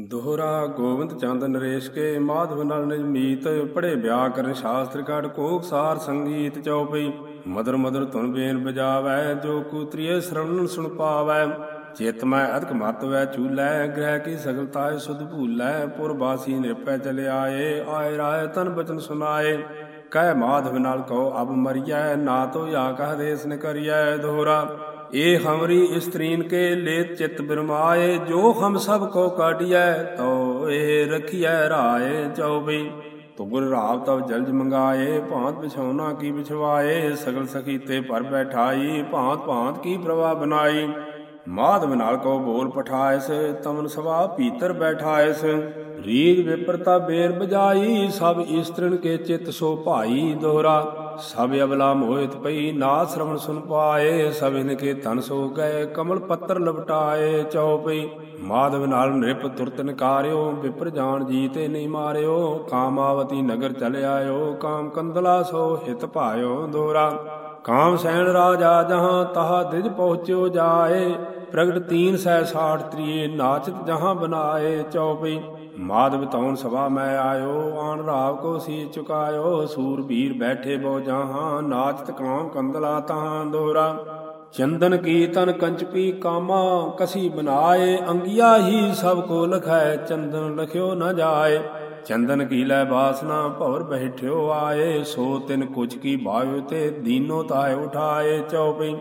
ਦੋਹਰਾ ਗੋਬਿੰਦ ਚੰਦ ਨਰੇਸ਼ ਕੇ ਮਾਧਵ ਨਲ ਨਿਜਮੀਤ ਪੜੇ ਵਿਆਕਰਨ ਸ਼ਾਸਤਰ ਕੜ ਕੋਕ ਸਾਰ ਸੰਗੀਤ ਚਉਪਈ ਮਦਰ ਮਦਰ ਧੁਨ ਬੇਨ ਬਜਾਵੈ ਜੋ ਕੂਤਰੀਏ ਸ਼ਰਵਣ ਸੁਣ ਪਾਵੈ। ਚਿਤ ਮੈਂ ਅਧਿਕ ਮਤ ਚੂਲੈ, ਗ੍ਰਹਿ ਕੀ ਸਗਲਤਾਏ ਸੁਧ ਭੂਲੈ। ਪੁਰ ਨਿਰਪੈ ਚਲੇ ਆਏ ਆਏ ਰਾਏ ਤਨ ਬਚਨ ਸੁਨਾਏ ਕਹਿ ਮਾਧਵ ਨਾਲ ਕਉ ਅਬ ਮਰੀਐ, ਨਾ ਤੋ ਯਾ ਕਹ ਦੇਸ ਨ ਕਰੀਐ। ਦੋਹਰਾ ਇਹ ਹਮਰੀ ਇਸਤਰੀਨ ਕੇ ਲੇਤ ਚਿਤ ਬਿਰਮਾਏ, ਜੋ ਹਮ ਸਭ ਕੋ ਕਾਟਿਐ ਤੋ ਇਹ ਰਖਿਐ ਰਾਏ ਚਉਬਈ ਤੁਗਰ ਰਾਵ ਤਵ ਜਲਜ ਮੰਗਾਏ, ਭਾਂਤ ਬਿਛੌਨਾ ਕੀ ਬਿਛਵਾਏ ਸਗਲ ਸਖੀ ਤੇ ਪਰ ਬੈਠਾਈ, ਭਾਂਤ ਭਾਂਤ ਕੀ ਪ੍ਰਵਾ ਬਨਾਈ। ਮਾਧਵ ਨਾਲ ਕੋ ਬੋਲ ਪਠਾਇਸ, ਤਮਨ ਸਵਾ ਪੀਤਰ ਬੈਠਾਇਸ। ਰੀਗ ਵਿਪਰਤਾ ਬੇਰ ਬਜਾਈ, ਸਭ ਇਸਤਰਨ ਕੇ ਚਿਤ ਸੋ ਭਾਈ ਦੋਹਰਾ। ਸਭ ਅਬਲਾ ਮੋਹਿਤ ਪਈ, ਨਾ ਸ਼ਰਵਣ ਸੁਨ ਪਾਏ, ਸਭ ਇਨ ਕੇ ਤਨ ਸੋ ਗਏ, ਕਮਲ ਪੱਤਰ ਲਪਟਾਏ ਚਉਪਈ ਮਾਧਵ ਨਾਲ ਨਿਰਪ ਤੁਰਤ ਨਕਾਰਿਓ, ਵਿਪਰ ਜਾਣ ਜੀਤੇ ਨਹੀਂ ਮਾਰਿਓ, ਕਾਮਾਵਤੀ ਨਗਰ ਚਲ ਆਇਓ, ਕਾਮ ਕੰਦਲਾ ਸੋ ਹਿਤ ਭਾਇਓ, ਦੋਰਾ, ਕਾਮ ਸੈਣ ਰਾਜਾ ਜਹਾਂ ਤਹਾ ਦਿਜ ਪਹੁੰਚਿਓ ਜਾਏ ਪ੍ਰਗਟ ਤੀਨ ਸੈ ਸਾਠ ਤ੍ਰੀਏ, ਨਾਚਤ ਜਹਾਂ ਬਨਾਏ ਚਉਪਈ। ਮਾਧਵ ਤੌਣ ਸਭਾ ਮੈਂ ਆਇਓ, ਆਣ ਰਾਵ ਕੋ ਸੀ ਚੁਕਾਇਓ, ਸੂਰ ਬੈਠੇ ਬੋ ਜਹਾਂ, ਨਾਚਤ ਕਾਮ ਕੰਦਲਾ ਤਾਂ ਦੋਰਾ। ਚੰਦਨ ਕੀਰਤਨ ਤਨ ਕੰਚਪੀ ਕਾਮਾ, ਕਸੀ ਬਨਾਏ, ਅੰਗਿਆ ਹੀ ਸਭ ਕੋ ਲਖੈ, ਚੰਦਨ ਲਖਿਓ ਨਾ ਜਾਏ। ਚੰਦਨ ਕੀ ਲੈ ਬਾਸਨਾ ਭਵਰ ਬੈਠਿਓ ਆਏ, ਸੋ ਤਿਨ ਕੁਛ ਕੀ ਭਾਇਓ ਤੇ, ਦੀਨੋ ਤਾਏ ਉਠਾਏ ਚਉਪਈ।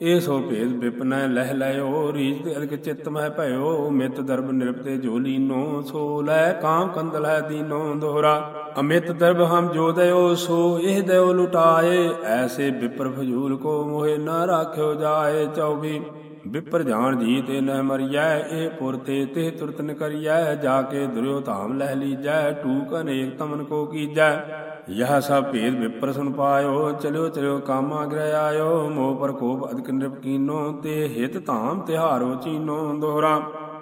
ਇਹ ਸੋ ਭੇਦ ਵਿਪਨੈ ਲਹਿ ਲਿਓ ਰੀਜ ਤੇ ਅਲਕ ਚਿਤ ਮਹਿ ਭਇਓ, ਮਿਤ ਦਰਬ ਨਿਰਪਤੇ ਜੋ ਲੀਨੋ ਸੋ ਲੈ ਕਾਮ ਕੰਦਲ ਹੈ ਦੀਨੋ ਦੋਹਰਾ। ਅਮਿਤ ਦਰਬ ਹਮ ਜੋ ਦਇਓ, ਸੋ ਇਹ ਦਇਓ ਲੁਟਾਏ, ਐਸੇ ਵਿਪਰ ਫਜੂਲ ਕੋ ਮੋਹਿ ਨਾ ਰਾਖਿਓ ਜਾਏ ਚੌਬੀ। ਵਿਪਰ ਜਾਣ ਜੀ ਤੇ ਨ ਮਰੀਐ, ਇਹ ਪੁਰ ਤੇ ਤੇ ਤੁਰਤ ਨ ਕਰੀਐ, ਜਾ ਕੇ ਦੁਰਿਓ ਧਾਮ ਲਹਿ ਲੀਜੈ ਟੂਕ ਅਨੇਕ ਤਮਨ ਕੋ ਕੀਜੈ। ਯਹ ਸਭ ਭੇਦ ਵਿਪਰ ਸੁਨ ਪਾਇਓ, ਚਲਿਓ ਚਲਿਓ ਕਾਮਾ ਗ੍ਰਹਿ ਆਇਓ, ਮੋਹ ਪਰ ਕੋਪ ਅਦਿਕ ਨਿਰਪ ਕੀਨੋ, ਤੇ ਹਿਤ ਧਾਮ ਤਿਹਾਰੋ ਚੀਨੋ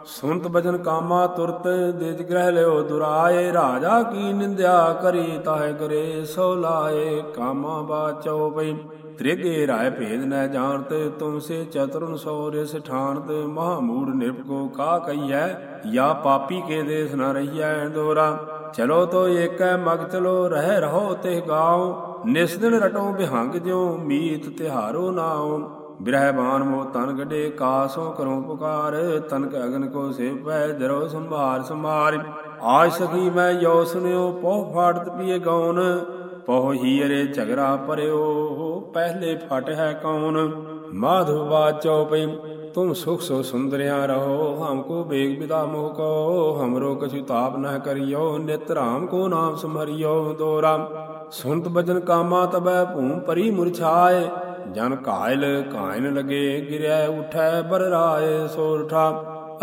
ਸੁਨਤ ਬਜਨ ਕਾਮਾ ਤੁਰਤ, ਦੇਜ ਗ੍ਰਹਿ ਲਿਓ ਦੁਰਾਏ, ਰਾਜਾ ਕੀ ਨਿੰਦਿਆ ਕਰੀ, ਤਾਹੇ ਕਰੇ, ਸੋ ਲਾਏ, ਕਾਮਾ ਬਾਚੋ ਪਈ ਤ੍ਰਿਗੇ ਰਾਏ ਭੇਦ ਨ ਜਾਣਤ ਤੁਮ ਸੇ ਚਤੁਰਨ ਸੋ ਰਿਸ ਠਾਨਤ ਮਹਾਮੂੜ ਨਿਰਪਕੋ ਕਾ ਕਈਐ ਯਾ ਪਾਪੀ ਕੇ ਦੇਸ ਨ ਰਹੀਐ ਦੋਰਾ ਚਲੋ ਤੋ ਏਕੈ ਮਗ ਚਲੋ ਰਹਿ ਰਹੋ ਤੇ ਗਾਓ, ਨਿਸ ਦਿਨ ਰਟੋ ਬਿਹੰਗ ਜਿਉ ਮੀਤ ਤਿਹਾਰੋ ਨਾਉ ਬਿਰਹਿ ਬਾਨ ਮੋ ਤਨ ਗਡੇ ਕਾਸੋ ਕਰੋ ਪੁਕਾਰ, ਤਨਕ ਅਗਨ ਕੋ ਸੇਵੈ ਜਰੋ ਸੰਭਾਰ ਸੰਭਾਰ। ਆਜ ਸਖੀ ਮੈਂ ਯੋ ਸੁਨਿਓ, ਪੋਹ ਫਾੜਤ ਪੀਏ ਗਉਨ ਪੋਹ ਹੀਰੇ ਝਗਰਾ ਪਰਿਓ, ਪਹਿਲੇ ਫਟ ਹੈ ਕੌਣ। ਮਾਧਵ ਬਾਚੋ ਪਈ ਤੁਮ ਸੁਖ ਸੋ ਸੁੰਦਰਿਆ ਰਹੋ ਹਮਕੋ ਬੇਗ ਬਿਦਾ ਮੋਹ ਕੋ ਹਮਰੋ ਕਛੁ ਤਾਪ ਨ ਕਰਿਓ, ਨਿਤ ਰਾਮ ਕੋ ਨਾਮ ਸਮਰਿਓ ਦੋਰਾ ਸੁਨਤ ਬਜਨ ਕਾਮਾ ਤਬੈ ਭੂਮ ਪਰੀ ਮੁਰਛਾਏ, ਜਨ ਘਾਇਲ ਘਾਇਨ ਲਗੇ ਗਿਰਿਆ ਉਠੈ ਬਰ ਰਾਏ ਸੋਰਠਾ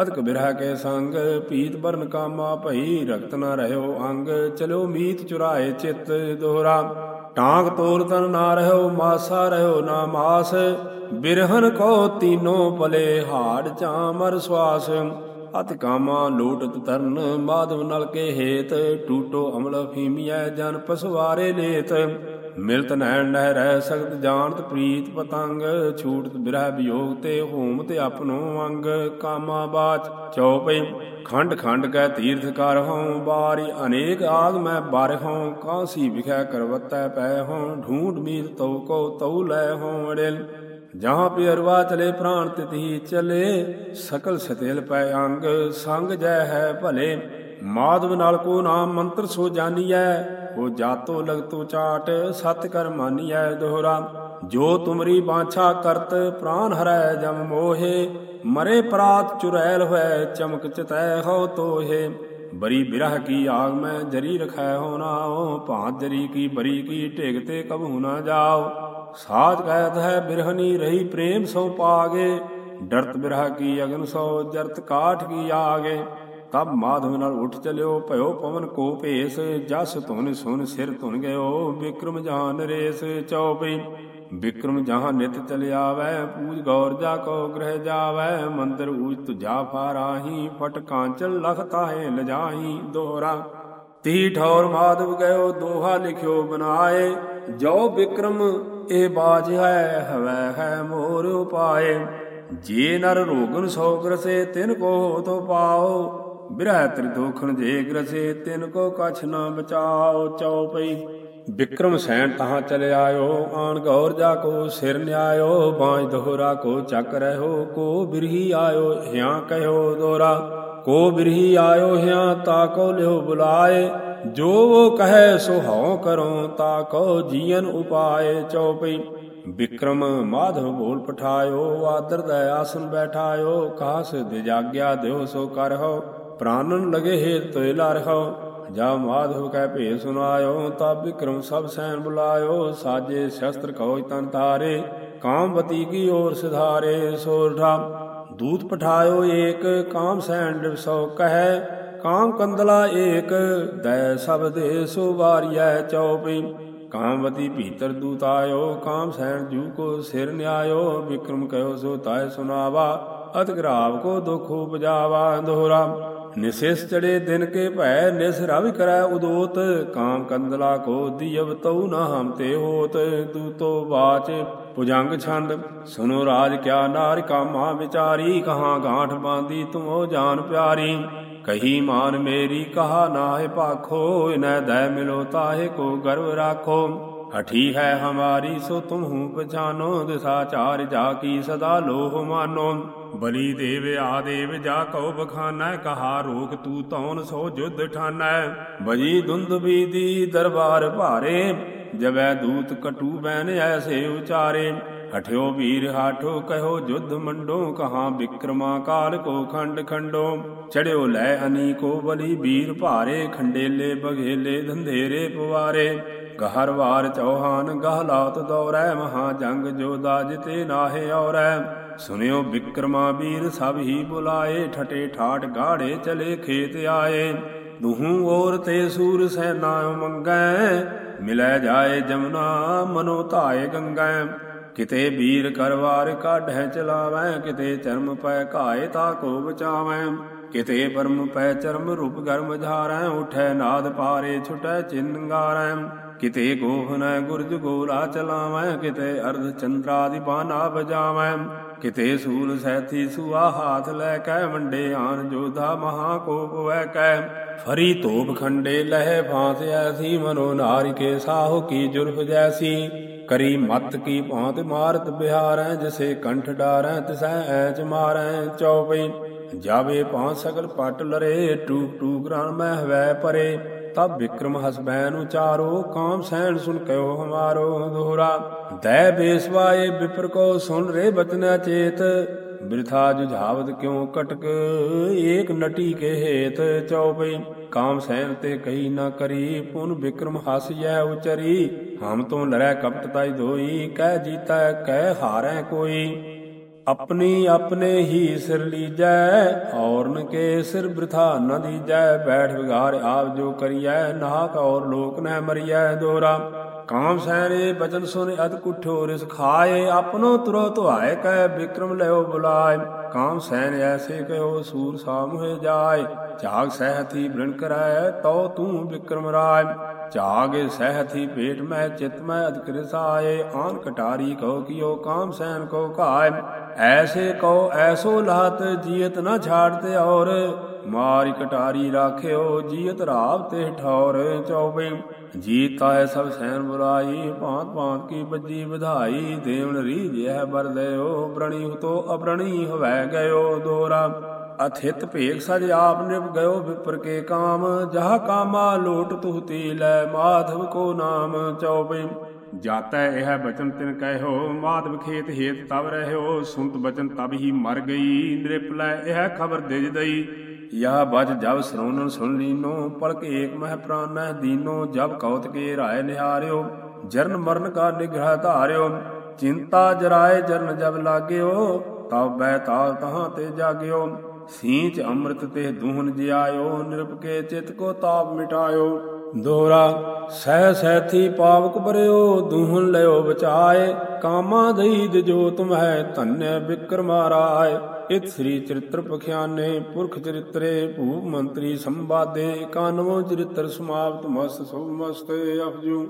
ਅਦਕ ਬਿਰਹ ਕੇ ਸੰਗ, ਪੀਤ ਬਰਨ ਕਾਮਾ ਭਈ ਰਕਤ ਨਾ ਰਹਿਓ ਅੰਗ, ਚਲੋ ਮੀਤ ਚੁਰਾਏ ਚਿਤ ਦੋਹਰਾ ਟਾਂਗ ਤੋਰ ਤਨ ਨਾ ਰਹਿਓ ਮਾਸਾ ਰਹਿਓ ਨਾ ਮਾਸ। ਬਿਰਹਨ ਕੋ ਤੀਨੋ ਭਲੇ ਹਾੜ ਚਾਮਰ ਸਵਾਸ। ਅਤ ਕਾਮਾ ਲੋਟਤ ਤਰਨ ਮਾਧਵ ਨਲ ਕੇ ਹੇਤ। ਟੂਟੋ ਅਮਲ ਫੀਮੀਐ ਜਨ ਪਸਵਾਰੇ ਲੇਤ। ਮਿਲਤ ਨੈਣ ਨਹਿ ਰਹਿ ਸਕਤ ਜਾਣਤ ਪ੍ਰੀਤ ਪਤੰਗ, ਛੂਟਤ ਬਿਰਹ ਵਿਯੋਗ ਤੇ ਹੋਮ ਤੇ ਆਪਣੋ ਅੰਗ, ਕਾਮਾ ਬਾਚ ਚਉਪਈ ਖੰਡ ਖੰਡ ਕੈ ਤੀਰਥ ਕਰ ਹਉ, ਬਾਰੀ ਅਨੇਕ ਆਗ ਮੈਂ ਬਾਰ ਹਉ, ਕਾਸੀ ਵਿਖੈ ਕਰਵਤੈ ਪੈ ਹਉ ਢੂੰਡ ਮੀਤ ਤਉ ਕੋ ਤਉ ਲੈ ਹਉ ਅੜਿਲ। ਜਹਾਂ ਪਿਅਰਵਾ ਚਲੇ ਪ੍ਰਾਣ ਤਿਤਹੀ ਚਲੇ, ਸਕਲ ਸਤੇਲ ਪੈ ਅੰਗ, ਸੰਗ ਜੈ ਹੈ ਭਲੇ। ਮਾਧਵ ਨਾਲ ਕੋ ਨਾਮ ਮੰਤਰ ਸੋ ਜਾਨੀਐ ਹੋ ਜਾਤੋ ਲਗਤੋ ਚਾਟ ਸਤ ਕਰ ਮਾਨੀਐ ਦੋਹਰਾ। ਜੋ ਤੁਮਰੀ ਬਾਛਾ ਕਰਤ, ਪ੍ਰਾਨ ਹਰੈ ਜਮ ਮੋਹੇ। ਮਰੇ ਪ੍ਰਾਤ ਚੁਰੈਲ ਹੋਇ ਚਮਕ ਚਤੈ ਹੋ ਤੋਹੇ। ਬਰੀ ਬਿਰਹ ਕੀ ਆਗ ਮੈਂ ਜਰੀ ਰਖੈ ਹੋ ਨਾਉ। ਭਾਂਤ ਜਰੀ ਕੀ ਬਰੀ ਕੀ ਢਿਗ ਤੇ ਕਬੂ ਨਾ ਜਾਓ ਸਾਜ ਕਹਿਤ ਹੈ ਬਿਰਹਨੀ ਰਹੀ ਪ੍ਰੇਮ ਸੋ ਪਾਗੇ। ਡਰਤ ਬਿਰਹ ਕੀ ਅਗਨ ਸੋ ਜਰਤ ਕਾਠ ਕੀ ਆਗੇ। ਤਬ ਮਾਧਵ ਨਾਲ ਉੱਠ ਚਲਿਓ, ਭਇਓ ਪਵਨ ਕੋ ਭੇਸ, ਜਸ ਧੁਨ ਸੁਨ ਸਿਰ ਧੁਨ ਗਇਓ, ਵਿਕਰਮ ਜਾਨ ਰੇਸ ਚਉਪਈ। ਵਿਕਰਮ ਜਹਾਂ ਨਿਤ ਚਲ ਆਵੈ ਪੂਜ ਗੌਰ ਜਾ ਕੋ ਗ੍ਰਹਿ ਜਾਵੈ, ਮੰਦਰ ਊਜ ਤੁਜਾ ਫਾਰਾਹੀ, ਫਟ ਕਾਂਚਲ ਲਖ ਤਾਹੇ ਲਜਾਹੀ ਦੋਹਰਾ। ਤੀ ਠੌਰ ਮਾਧਵ ਗਇਓ, ਦੋਹਾ ਲਿਖਿਓ ਬਨਾਏ, ਜੋ ਵਿਕਰਮ ਇਹ ਬਾਜ ਹੈ, ਹਵੈ ਹੈ ਮੋਰ ਉਪਾਏ। ਜੇ ਨਰ ਰੋਗਨ ਸੋ ਗ੍ਰਸੇ, ਤਿਨ ਕੋ ਤੋ ਪਾਓ ਬਿਰਹਿ ਤ੍ਰਿਦੋਖਣ ਜੇ ਗ੍ਰਸੇ, ਤਿਨ ਕੋ ਕਛ ਨਾ ਬਚਾਓ ਚਉਪਈ। ਵਿਕਰਮ ਸੈਨ ਤਹਾਂ ਚਲੇ ਆਇਓ ਆਣ ਗੌਰ ਜਾ ਕੋ ਸਿਰ ਨਿਆਇਓ, ਬਾਝ ਦੋਹਰਾ ਕੋ ਚੱਕ ਰਹਿਓ, ਕੋ ਬਿਰਹੀ ਆਇਓ ਹਿਆ ਕਹਿਓ ਦੋਰਾ। ਕੋ ਬਿਰਹੀ ਆਇਓ ਹਿਆ ਤਾ ਕੋ ਲਿਓ ਬੁਲਾਏ। ਜੋ ਉਹ ਕਹੈ ਸੋ ਹਉ ਕਰੋ, ਤਾ ਕੋ ਜੀਵਨ ਉਪਾਏ ਚਉਪਈ। ਵਿਕਰਮ ਮਾਧਵ ਬੋਲ ਪਠਾਇਓ, ਆਦਰ ਦਇ ਆਸਨ ਬੈਠਾਇਓ, ਕਾਸ ਦੇ ਜਾਗਿਆ ਦਿਓ ਸੋ ਕਰਹੁ। ਪ੍ਰਾਨਨ ਲਗੇ ਹੇਤ ਤੋਇ ਲਾਰਹੁ ਜਾ ਮਾਧਵ ਕਹਿ ਭੇ ਸੁਨਾਇਓ ਤਾ ਵਿਕਰਮ ਸਭ ਸੈਨ ਬੁਲਾਇਓ। ਸਾਜੇ ਸ਼ਸਤਰ ਕਉ ਤਨ ਤਾਰੇ ਕਾਮਵਤੀ ਕੀ ਓਰ ਸਿਧਾਰੇ ਸੋਰਠਾ ਦੂਤ ਪਠਾਇਓ ਏਕ, ਕਾਮ ਸੈਨ ਦਿਵਸੋ ਕਹੈ। ਕਾਮ ਕੰਦਲਾ ਏਕ, ਦੈ ਸਭ ਦੇ ਸੋ ਵਾਰੀਐ ਚਉਪਈ ਕਾਮਵਤੀ ਭੀਤਰ ਦੂਤ ਆਇਓ, ਕਾਮ ਸੈਨ ਜੂ ਕੋ ਸਿਰ ਨਿਆਇਓ। ਵਿਕਰਮ ਕਹਿਓ ਸੋ ਤਾਇ ਸੁਨਾਵਾ ਅਤ ਗਰਾਵ ਕੋ ਦੁਖ ਉਪਜਾਵਾ। ਦੋਹਰਾ ਨਿਸਿਸ ਚੜੇ ਦਿਨ ਕੇ ਭੈ ਨਿਸ ਰਵਿ ਕਰੈ ਉਦੋਤ ਕਾਮ ਕੰਦਲਾ ਕੋ ਦੀਵ ਤਉ ਨ ਹਮ ਤੇ ਹੋਤ। ਦੂਤੋ ਬਾਚ ਪੁਜੰਗ ਛੰਦ ਸੁਨੋ ਰਾਜ ਕਿਆ ਨਾਰ ਕਾਮਾ ਵਿਚਾਰੀ, ਕਹਾਂ ਗਾਂਠ ਬਾਂਦੀ ਤੁਮੋ ਜਾਨ ਪਿਆਰੀ। ਕਹੀ ਮਾਨ ਮੇਰੀ ਕਹਾ ਨਾਹਿ ਭਾਖੋ, ਇਨੈ ਦੈ ਮਿਲੋ ਤਾਹੇ ਕੋ ਗਰਵ ਰਾਖੋ। ਹਠੀ ਹੈ ਹਮਾਰੀ, ਸੋ ਤੁਮਹੂ ਪਛਾਨੋ ਦਿਸਾਚਾਰ ਜਾ ਕੀ ਸਦਾ ਲੋਹ ਮਾਨੋ। ਬਲੀ ਦੇਵ ਆਦੇਵ, ਜਾ ਕਉ ਬਖਾਨੈ, ਕਹਾ ਰੋਕ ਤੂ ਤੌਨ, ਸੋ ਜੁਧ ਠਾਨੈ। ਬਜੀ ਦੁੰਦ ਬੀਦੀ, ਦਰਬਾਰ ਭਾਰੇ, ਜਬੈ ਦੂਤ ਕਟੂ ਬੈਨ ਐਸੇ ਉਚਾਰੇ। ਹਠਿਓ ਵੀਰ ਹਾਠੋ, ਕਹਿਓ ਜੁਧ ਮੰਡੋ, ਕਹਾ ਬਿਕਰਮਾ ਕਾਲ ਕੋ ਖੰਡ ਖੰਡੋ। ਚੜਿਓ ਲੈ ਅਨੀ ਕੋ ਬਲੀ ਵੀਰ ਭਾਰੇ, ਖੰਡੇਲੇ ਬਘੇਲੇ, ਧੰਧੇਰੇ ਪਵਾਰੇ। ਗਹਰ ਵਾਰ ਚੌਹਾਨ ਗਹਲਾਤ ਦੌਰੈ, ਮਹਾ ਜੰਗ ਜੋਦਾ ਜਿਤੇ ਨਾਹੇ ਔਰੈ। ਸੁਨਿਓ ਬਿਕਰਮਾ ਵੀਰ ਸਭ ਹੀ ਬੁਲਾਏ, ਠਟੇ ਠਾਟ ਗਾੜੇ ਚਲੇ ਖੇਤ ਆਏ। ਦੁਹੂ ਔਰ ਤੇ ਸੂਰ ਸੈਨਾ ਮੰਗੈ, ਮਿਲੈ ਜਾਏ ਜਮਨਾ ਮਨੋ ਧਾਏ ਗੰਗੈ। ਕਿਤੇ ਵੀਰ ਕਰਵਾਰ ਕਾਢੈ ਚਲਾਵੈ, ਕਿਤੇ ਚਰਮ ਪੈ ਘਾਏ ਤਾ ਕੋ ਬਚਾਵੈ। ਕਿਤੇ ਪਰਮ ਪੈ ਚਰਮ ਰੂਪ ਗਰਮ ਝਾਰੈ, ਉਠੈ ਨਾਦ ਪਾਰੇ ਛੁਟੈ ਚਿੰਗਾਰੈ। ਕਿਤੇ ਗੋਹਨੈ ਗੁਰਜ ਗੋਲਾ ਚਲਾਵੈ ਕਿਤੇ ਅਰਧ ਚੰਦਰਾਦਿ ਬਾਨਾ ਬਜਾਵੈ ਕਿਤੇ ਸੂਲ ਸੈਥੀ ਸੁਆ ਹਾਥ ਲੈ ਕੈ, ਵੰਡੇ ਆਨ ਜੋਧਾ ਮਹਾ ਕੋਪ ਵੈ ਕੈ। ਫਰੀ ਧੋਪ ਖੰਡੇ ਲਹਿ ਫਾਂਸ ਐਸੀ, ਮਨੋ ਨਾਰਿ ਕੇ ਸਾਹੋ ਕੀ ਜੁਰਫ ਜੈਸੀ। ਕਰੀ ਮਤ ਕੀ ਭਾਂਤ ਮਾਰਤ ਬਿਹਾਰੈ, ਜਿਸੇ ਕੰਠ ਡਾਰੈ, ਤਿਸੈ ਐਚ ਮਾਰੈ ਚਉਪਈ ਜਾਵੇ ਪਾਂ ਸਗਲ ਪਟ ਲਰੇ ਟੂਕ ਟੂਕ ਰਨ ਮੈਂ ਹਵੈ ਪਰੇ। ਤਬ ਵਿਕਰਮ ਹਸਬੈਨ ਉਚਾਰੋ, ਕਾਮ ਸਹਿਣ ਸੁਨ ਕਯੋ ਹਮਾਰੋ ਦੋਹਰਾ ਦੈ ਬੇਸਵਾਏ ਵਿਪਰ ਕੋ ਸੁਨ ਰੇ ਬਚਨਾ ਚੇਤ। ਬਿਰਥਾ ਜੁਝਾਵਤ ਕਿਉ ਕਟਕ, ਏਕ ਨਟੀ ਕੇ ਹੇਤ ਚਉਪਈ। ਕਾਮ ਸੈਨ ਤੇ ਕਹੀ ਨਾ ਕਰੀ, ਪੁਨ ਵਿਕਰਮ ਹਸ ਜੈ ਉਚਰੀ। ਹਮ ਤੋਂ ਲੜੈ ਕਪਟ ਤਾਈ ਧੋਈ, ਕਹਿ ਜੀਤਾ, ਕਹਿ ਹਾਰੈ ਕੋਈ। ਆਪਣੀ ਆਪਣੇ ਹੀ ਸਿਰ ਲੀਜੈ, ਔਰਨ ਕੇ ਸਿਰ ਬ੍ਰਿਥਾ ਨ ਦੀਜੈ, ਬੈਠ ਵਿਗਾਰ ਆਪ ਜੋ ਕਰੀਐ ਨਾਕ ਔਰ ਲੋਕ ਨਹਿ ਮਰੀਐ ਦੋਰਾ। ਕਾਮ ਸੈਨੇ ਬਚਨ ਸੁਨ ਅਦ ਕੁਠੋ, ਰਿਸ ਖਾਏ ਆਪਨੋ ਤੁਰੋ ਧੁਆਏ ਕਹਿ ਬਿਕਰਮ ਲਿਓ ਬੁਲਾਏ। ਕਾਮ ਸੈਨ ਐਸੇ ਕਹਿਓ ਸੂਰ ਸਾਮੁਹੇ ਜਾਏ। ਝਾਗ ਸਹਿਤੀ ਬ੍ਰਿਣ ਕਰੈ, ਤਉ ਤੂੰ ਬਿਕਰਮ ਰਾਏ। ਝਾਗ ਸਹਿਤੀ ਪੇਟ ਮੈਂ ਚਿਤ ਮੈਂ ਅਦਕ੍ਰਿ ਸਾਏ, ਆਨ ਕਟਾਰੀ ਕਉ ਕਿਓ ਕਾਮ ਸੈਨ ਕੋ ਘਾਇ ਐਸੇ ਕਉ, ਐਸੋ ਲਾਤ ਜੀਤ ਨ ਛਾੜਤੇ ਔਰ। ਮਾਰੀ ਕਟਾਰੀ ਰਾਖਿਓ ਜੀਤ ਰਾਵ ਤੇ ਠੌਰ ਚਉਪਈ ਜੀਤਾ ਹੈ ਸਭ ਸੈਨ ਬੁਰਾਈ, ਭਾਂਤ ਭਾਂਤ ਕੀ ਬੱਜੀ ਵਧਾਈ। ਦੇਵਨ ਰੀਝ ਹੈ ਬਰਦਿਓ ਬ੍ਰਣੀ ਹੁਤੋ ਅਬ੍ਰਣੀ ਹੋਵੈ ਗਇਓ ਦੋਰਾ। ਅਥਿਤ ਭੇਖ ਸਜ ਆਪ ਨਿਭ ਗਇਓ ਵਿਪਰ ਕੇ ਕਾਮ ਜਹ ਕਾਮਾ ਲੋਟ ਤੁਹਤੀ ਲੈ ਮਾਧਵ ਕੋ ਨਾਮ ਚਉਪਈ। ਜਾਤੈ ਇਹ ਬਚਨ ਤਿਨ ਕਹਿਓ ਮਾਧਵ ਖੇਤ ਹੇਤ ਤਵ ਰਹਿਓ ਸੁਨਤ ਬਚਨ ਤਬ ਹੀ ਮਰ ਗਈ ਨਿਰਪ ਲੈ ਇਹ ਖਬਰ ਦਿਜ ਦਈ। ਯਾ ਬਜ ਜਬ ਸਰੋਨਨ ਸੁਨ ਲੀਨੋ ਪਲਕ ਏਕ ਮਹਿ ਪ੍ਰਾਨੈ ਦੀਨੋ ਜਬ ਕਉਤ ਕੇ ਰਾਏ ਨਿਹਾਰਿਓ ਜਰਨ ਮਰਨ ਕਾ ਨਿਗ੍ਰਹ ਧਾਰਿਓ। ਚਿੰਤਾ ਜਰਾਏ ਜਰਨ ਜਬ ਲਾਗਿਓ ਤਬ ਬੈ ਤਾਲ ਤਹਾਂ ਤੇ ਜਾਗਿਓ। ਸੀਂਚ ਅੰਮ੍ਰਿਤ ਤੇ ਦੂਹਨ ਜਿਆਇਓ ਨਿਰਪ ਚਿਤ ਕੋ ਤਾਪ ਮਿਟਾਇਓ। ਦੋਰਾ, ਸਹਿ ਸਹਿਥੀ ਪਾਵਕ ਬਰਿਓ, ਦੂਹਨ ਲਿਓ ਬਚਾਏ। ਕਾਮਾ ਦਈਦ ਜੋ ਤੁਮ ਹੈ ਧੰਨਿ ਬਿਕਰਮਾ ਰਾਏ ਇਤ ਸ੍ਰੀ ਚਰਿਤ੍ਰ ਪਖਿਆਨੇ, ਪੁਰਖ ਚਰਿਤਰੇ, ਭੂਪ ਮੰਤਰੀ ਸੰਵਾਦੇ। 91 ਚਰਿਤ੍ਰ ਸਮਾਪਤ ਮਸਤ ਸੁਭ ਮਸਤ ਅਪਜੂ